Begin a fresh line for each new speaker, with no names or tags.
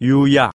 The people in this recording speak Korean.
유약.